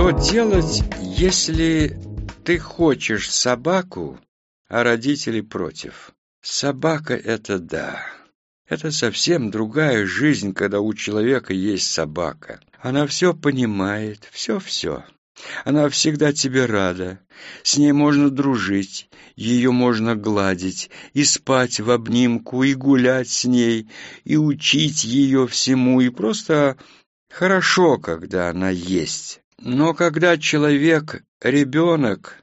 Что делать, если ты хочешь собаку, а родители против? Собака — это да. Это совсем другая жизнь, когда у человека есть собака. Она все понимает, все-все. Она всегда тебе рада. С ней можно дружить, ее можно гладить, и спать в обнимку, и гулять с ней, и учить ее всему, и просто хорошо, когда она есть. Но когда человек — ребенок,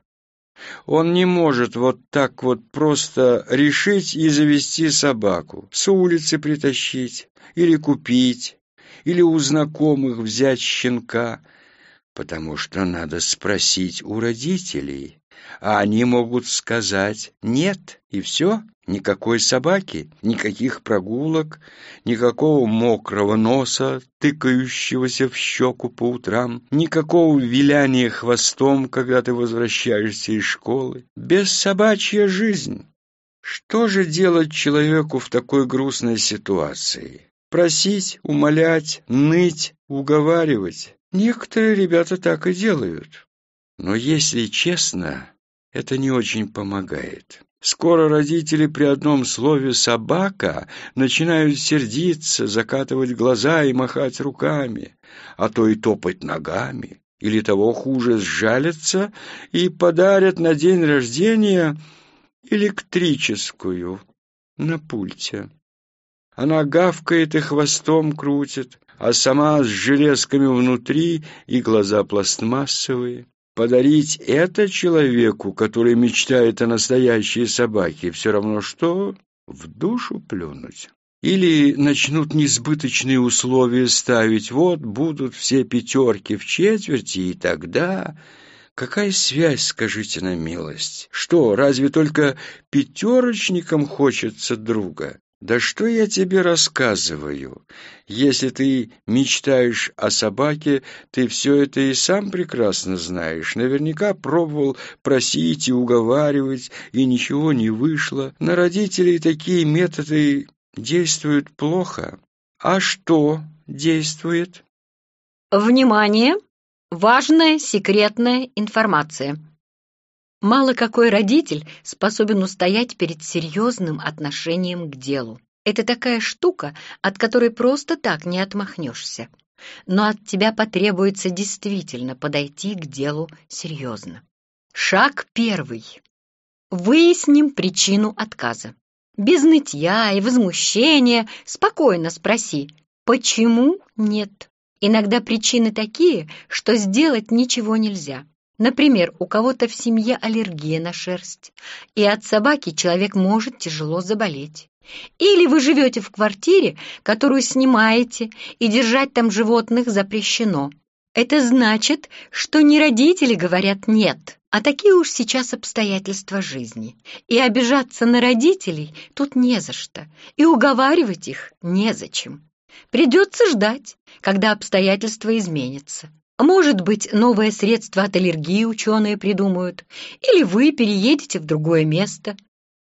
он не может вот так вот просто решить и завести собаку, с улицы притащить, или купить, или у знакомых взять щенка — потому что надо спросить у родителей, а они могут сказать «нет» и все, никакой собаки, никаких прогулок, никакого мокрого носа, тыкающегося в щеку по утрам, никакого виляния хвостом, когда ты возвращаешься из школы. Без собачья жизнь. Что же делать человеку в такой грустной ситуации? Просить, умолять, ныть, уговаривать? Некоторые ребята так и делают. Но если честно, это не очень помогает. Скоро родители при одном слове «собака» начинают сердиться, закатывать глаза и махать руками, а то и топать ногами, или того хуже сжалятся и подарят на день рождения электрическую на пульте. Она гавкает и хвостом крутит, а сама с железками внутри и глаза пластмассовые. Подарить это человеку, который мечтает о настоящей собаке, все равно что в душу плюнуть. Или начнут несбыточные условия ставить, вот будут все пятерки в четверти, и тогда... Какая связь, скажите на милость? Что, разве только пятерочникам хочется друга? «Да что я тебе рассказываю? Если ты мечтаешь о собаке, ты все это и сам прекрасно знаешь. Наверняка пробовал просить и уговаривать, и ничего не вышло. На родителей такие методы действуют плохо. А что действует?» «Внимание! Важная секретная информация!» Мало какой родитель способен устоять перед серьезным отношением к делу. Это такая штука, от которой просто так не отмахнешься. Но от тебя потребуется действительно подойти к делу серьезно. Шаг первый. Выясним причину отказа. Без нытья и возмущения спокойно спроси, почему нет. Иногда причины такие, что сделать ничего нельзя. Например, у кого-то в семье аллергия на шерсть, и от собаки человек может тяжело заболеть. Или вы живете в квартире, которую снимаете, и держать там животных запрещено. Это значит, что не родители говорят «нет», а такие уж сейчас обстоятельства жизни. И обижаться на родителей тут не за что, и уговаривать их незачем. Придется ждать, когда обстоятельства изменятся. Может быть, новое средство от аллергии ученые придумают, или вы переедете в другое место.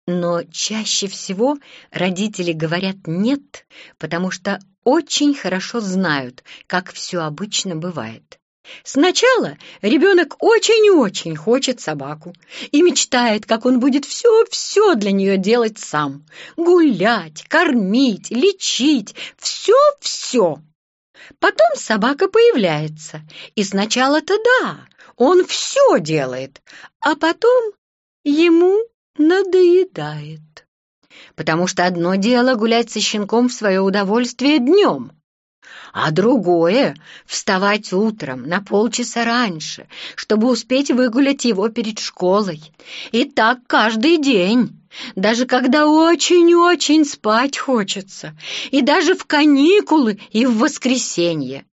Но чаще всего родители говорят «нет», потому что очень хорошо знают, как все обычно бывает. Сначала ребенок очень-очень хочет собаку и мечтает, как он будет все-все для нее делать сам. Гулять, кормить, лечить, все-все. Потом собака появляется, и сначала-то да, он все делает, а потом ему надоедает. Потому что одно дело гулять со щенком в свое удовольствие днем, а другое — вставать утром на полчаса раньше, чтобы успеть выгулять его перед школой. И так каждый день, даже когда очень-очень спать хочется, и даже в каникулы и в воскресенье.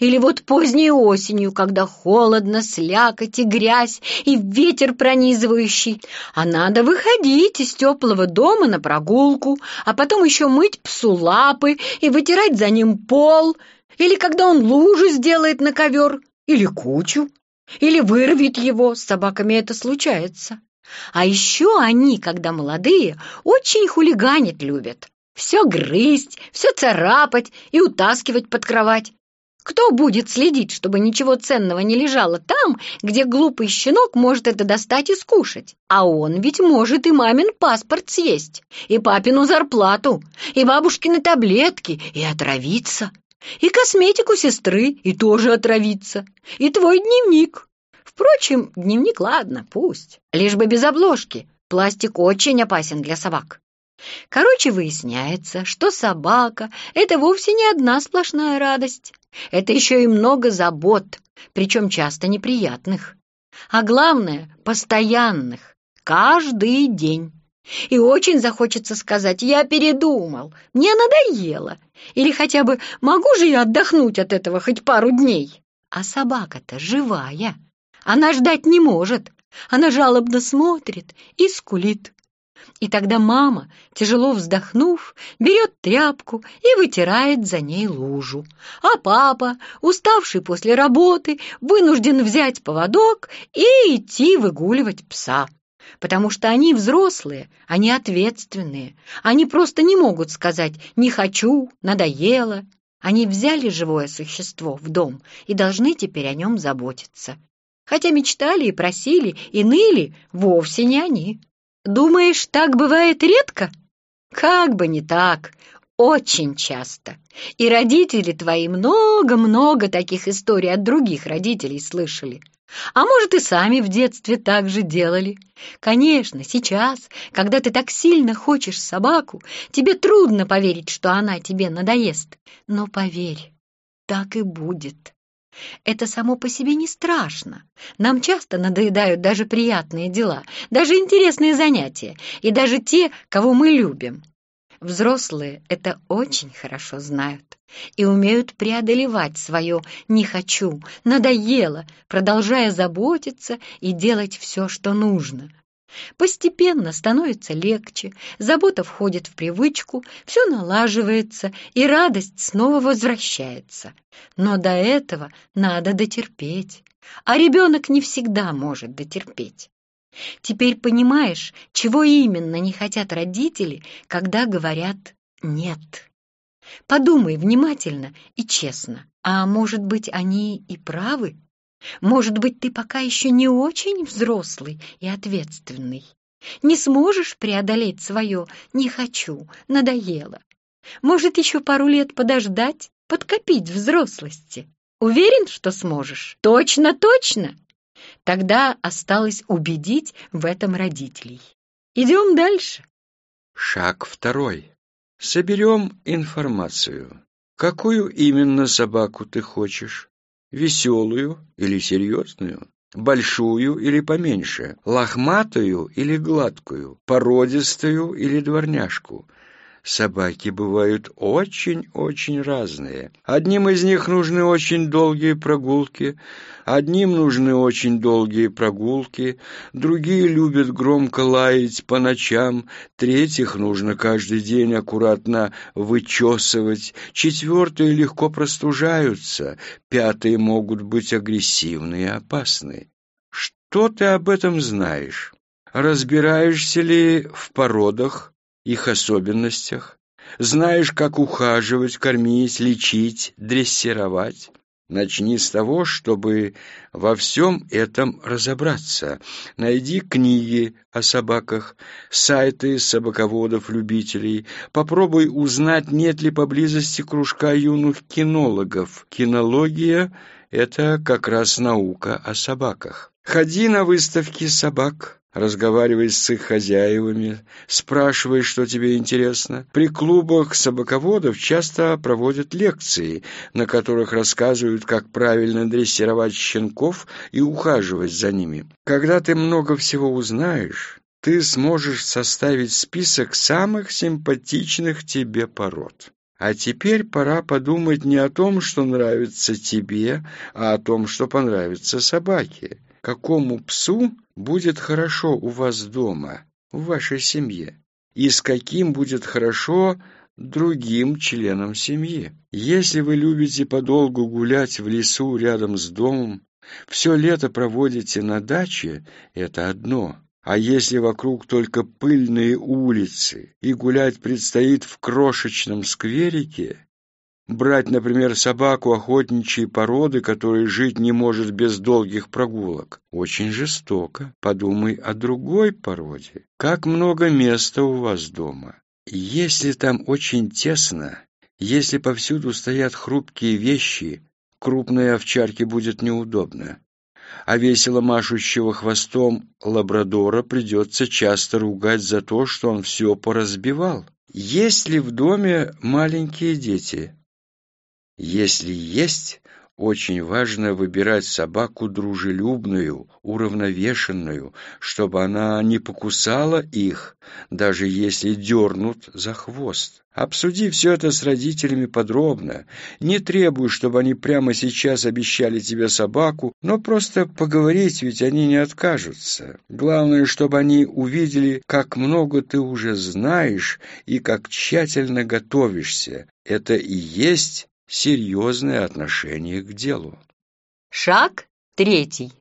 Или вот поздней осенью, когда холодно, слякоть и грязь, и ветер пронизывающий, а надо выходить из теплого дома на прогулку, а потом еще мыть псу лапы и вытирать за ним пол, или когда он лужу сделает на ковер, или кучу, или вырвет его, с собаками это случается. А еще они, когда молодые, очень хулиганить любят. Все грызть, все царапать и утаскивать под кровать. Кто будет следить, чтобы ничего ценного не лежало там, где глупый щенок может это достать и скушать? А он ведь может и мамин паспорт съесть, и папину зарплату, и бабушкины таблетки, и отравиться, и косметику сестры, и тоже отравиться, и твой дневник. Впрочем, дневник, ладно, пусть, лишь бы без обложки. Пластик очень опасен для собак. Короче, выясняется, что собака — это вовсе не одна сплошная радость. Это еще и много забот, причем часто неприятных. А главное — постоянных, каждый день. И очень захочется сказать «я передумал», «мне надоело», или хотя бы «могу же я отдохнуть от этого хоть пару дней». А собака-то живая, она ждать не может, она жалобно смотрит и скулит. И тогда мама, тяжело вздохнув, берет тряпку и вытирает за ней лужу. А папа, уставший после работы, вынужден взять поводок и идти выгуливать пса. Потому что они взрослые, они ответственные. Они просто не могут сказать «не хочу», «надоело». Они взяли живое существо в дом и должны теперь о нем заботиться. Хотя мечтали и просили, и ныли вовсе не они. Думаешь, так бывает редко? Как бы не так, очень часто. И родители твои много-много таких историй от других родителей слышали. А может, и сами в детстве так же делали. Конечно, сейчас, когда ты так сильно хочешь собаку, тебе трудно поверить, что она тебе надоест. Но поверь, так и будет. Это само по себе не страшно. Нам часто надоедают даже приятные дела, даже интересные занятия, и даже те, кого мы любим. Взрослые это очень хорошо знают и умеют преодолевать свое «не хочу», «надоело», продолжая заботиться и делать все, что нужно — Постепенно становится легче, забота входит в привычку, все налаживается, и радость снова возвращается. Но до этого надо дотерпеть, а ребенок не всегда может дотерпеть. Теперь понимаешь, чего именно не хотят родители, когда говорят «нет». Подумай внимательно и честно, а может быть, они и правы? Может быть, ты пока еще не очень взрослый и ответственный. Не сможешь преодолеть свое «не хочу», «надоело». Может, еще пару лет подождать, подкопить взрослости. Уверен, что сможешь? Точно, точно? Тогда осталось убедить в этом родителей. Идем дальше. Шаг второй. Соберем информацию. Какую именно собаку ты хочешь? Веселую или серьезную? Большую или поменьше? Лохматую или гладкую? Породистую или дворняжку? Собаки бывают очень-очень разные. Одним из них нужны очень долгие прогулки, одним нужны очень долгие прогулки, другие любят громко лаять по ночам, третьих нужно каждый день аккуратно вычесывать, четвертые легко простужаются, пятые могут быть агрессивны и опасны. Что ты об этом знаешь? Разбираешься ли в породах, их особенностях, знаешь, как ухаживать, кормить, лечить, дрессировать. Начни с того, чтобы во всем этом разобраться. Найди книги о собаках, сайты собаководов-любителей. Попробуй узнать, нет ли поблизости кружка юных кинологов. Кинология — это как раз наука о собаках. Ходи на выставки собак, разговаривай с их хозяевами, спрашивай, что тебе интересно. При клубах собаководов часто проводят лекции, на которых рассказывают, как правильно дрессировать щенков и ухаживать за ними. Когда ты много всего узнаешь, ты сможешь составить список самых симпатичных тебе пород. А теперь пора подумать не о том, что нравится тебе, а о том, что понравится собаке какому псу будет хорошо у вас дома, в вашей семье, и с каким будет хорошо другим членам семьи. Если вы любите подолгу гулять в лесу рядом с домом, все лето проводите на даче, это одно. А если вокруг только пыльные улицы и гулять предстоит в крошечном скверике, Брать, например, собаку охотничьей породы, которая жить не может без долгих прогулок. Очень жестоко. Подумай о другой породе. Как много места у вас дома. Если там очень тесно, если повсюду стоят хрупкие вещи, крупной овчарке будет неудобно. А весело машущего хвостом лабрадора придется часто ругать за то, что он все поразбивал. Есть ли в доме маленькие дети? Если есть, очень важно выбирать собаку дружелюбную, уравновешенную, чтобы она не покусала их, даже если дернут за хвост. Обсуди все это с родителями подробно. Не требуй, чтобы они прямо сейчас обещали тебе собаку, но просто поговорить, ведь они не откажутся. Главное, чтобы они увидели, как много ты уже знаешь и как тщательно готовишься. Это и есть серьезное отношение к делу. Шаг третий.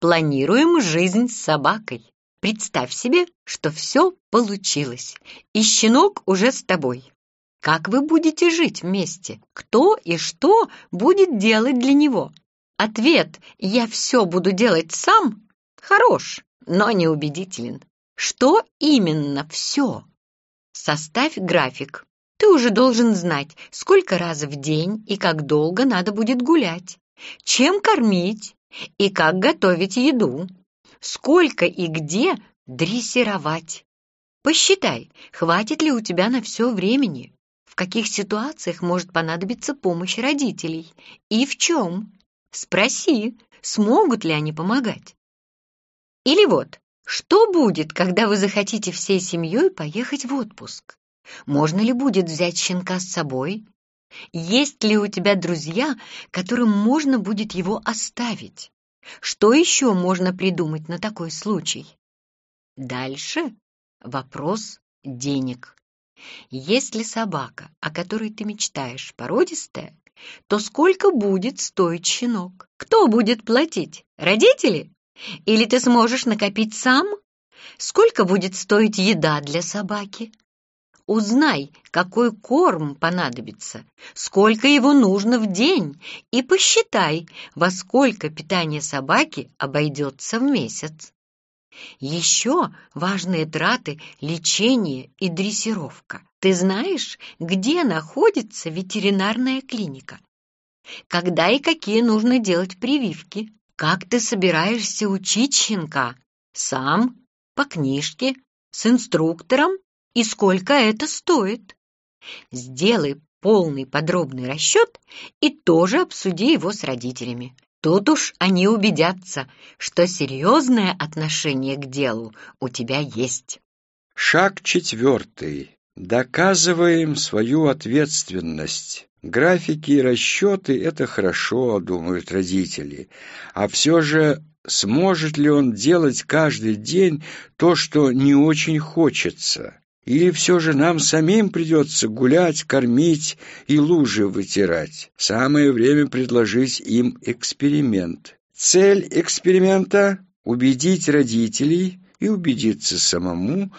Планируем жизнь с собакой. Представь себе, что все получилось, и щенок уже с тобой. Как вы будете жить вместе? Кто и что будет делать для него? Ответ «я все буду делать сам» хорош, но неубедителен. Что именно все? Составь график. Ты уже должен знать, сколько раз в день и как долго надо будет гулять, чем кормить и как готовить еду, сколько и где дрессировать. Посчитай, хватит ли у тебя на все времени, в каких ситуациях может понадобиться помощь родителей и в чем. Спроси, смогут ли они помогать. Или вот, что будет, когда вы захотите всей семьей поехать в отпуск? Можно ли будет взять щенка с собой? Есть ли у тебя друзья, которым можно будет его оставить? Что еще можно придумать на такой случай? Дальше вопрос денег. Если собака, о которой ты мечтаешь, породистая, то сколько будет стоить щенок? Кто будет платить? Родители? Или ты сможешь накопить сам? Сколько будет стоить еда для собаки? Узнай, какой корм понадобится, сколько его нужно в день, и посчитай, во сколько питание собаки обойдется в месяц. Еще важные траты – лечение и дрессировка. Ты знаешь, где находится ветеринарная клиника? Когда и какие нужно делать прививки? Как ты собираешься учить щенка? Сам? По книжке? С инструктором? И сколько это стоит. Сделай полный подробный расчет и тоже обсуди его с родителями. Тут уж они убедятся, что серьезное отношение к делу у тебя есть. Шаг четвертый. Доказываем свою ответственность. Графики и расчеты — это хорошо, думают родители. А все же сможет ли он делать каждый день то, что не очень хочется? Или все же нам самим придется гулять, кормить и лужи вытирать? Самое время предложить им эксперимент. Цель эксперимента — убедить родителей и убедиться самому,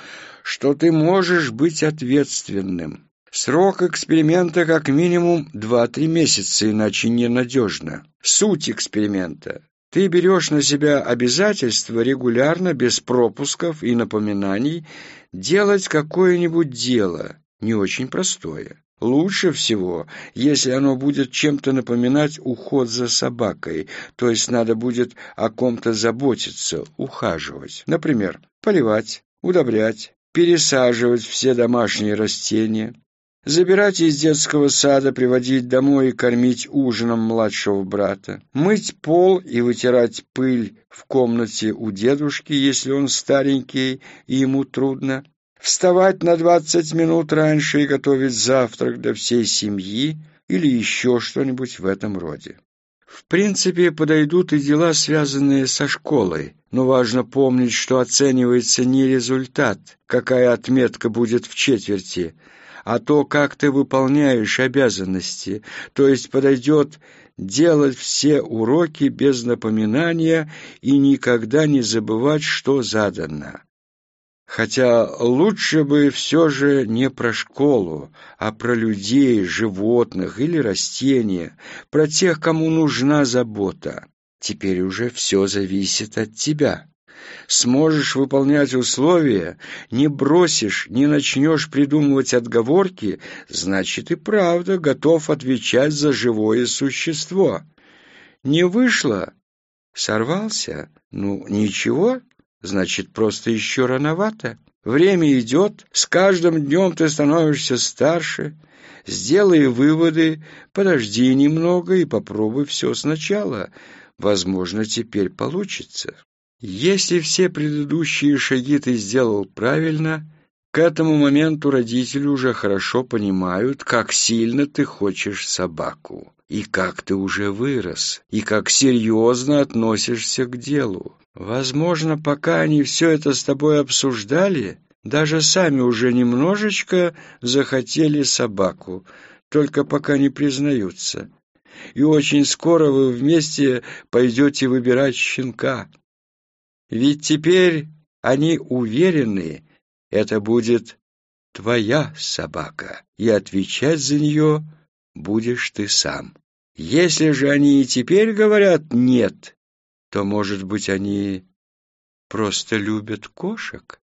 что ты можешь быть ответственным. Срок эксперимента как минимум 2-3 месяца, иначе ненадежно. Суть эксперимента ты берешь на себя обязательство регулярно, без пропусков и напоминаний, делать какое-нибудь дело, не очень простое. Лучше всего, если оно будет чем-то напоминать уход за собакой, то есть надо будет о ком-то заботиться, ухаживать. Например, поливать, удобрять, пересаживать все домашние растения, забирать из детского сада, приводить домой и кормить ужином младшего брата, мыть пол и вытирать пыль в комнате у дедушки, если он старенький и ему трудно, вставать на двадцать минут раньше и готовить завтрак для всей семьи или еще что-нибудь в этом роде. В принципе, подойдут и дела, связанные со школой, но важно помнить, что оценивается не результат, какая отметка будет в четверти, а то, как ты выполняешь обязанности, то есть подойдет делать все уроки без напоминания и никогда не забывать, что задано. Хотя лучше бы все же не про школу, а про людей, животных или растения, про тех, кому нужна забота. Теперь уже все зависит от тебя. Сможешь выполнять условия, не бросишь, не начнешь придумывать отговорки, значит и правда готов отвечать за живое существо. Не вышло? Сорвался? Ну, ничего, Значит, просто еще рановато. Время идет, с каждым днем ты становишься старше. Сделай выводы, подожди немного и попробуй все сначала. Возможно, теперь получится. Если все предыдущие шаги ты сделал правильно, к этому моменту родители уже хорошо понимают, как сильно ты хочешь собаку, и как ты уже вырос, и как серьезно относишься к делу. Возможно, пока они все это с тобой обсуждали, даже сами уже немножечко захотели собаку, только пока не признаются. И очень скоро вы вместе пойдете выбирать щенка. Ведь теперь они уверены, это будет твоя собака, и отвечать за нее будешь ты сам. Если же они и теперь говорят «нет», то, может быть, они просто любят кошек?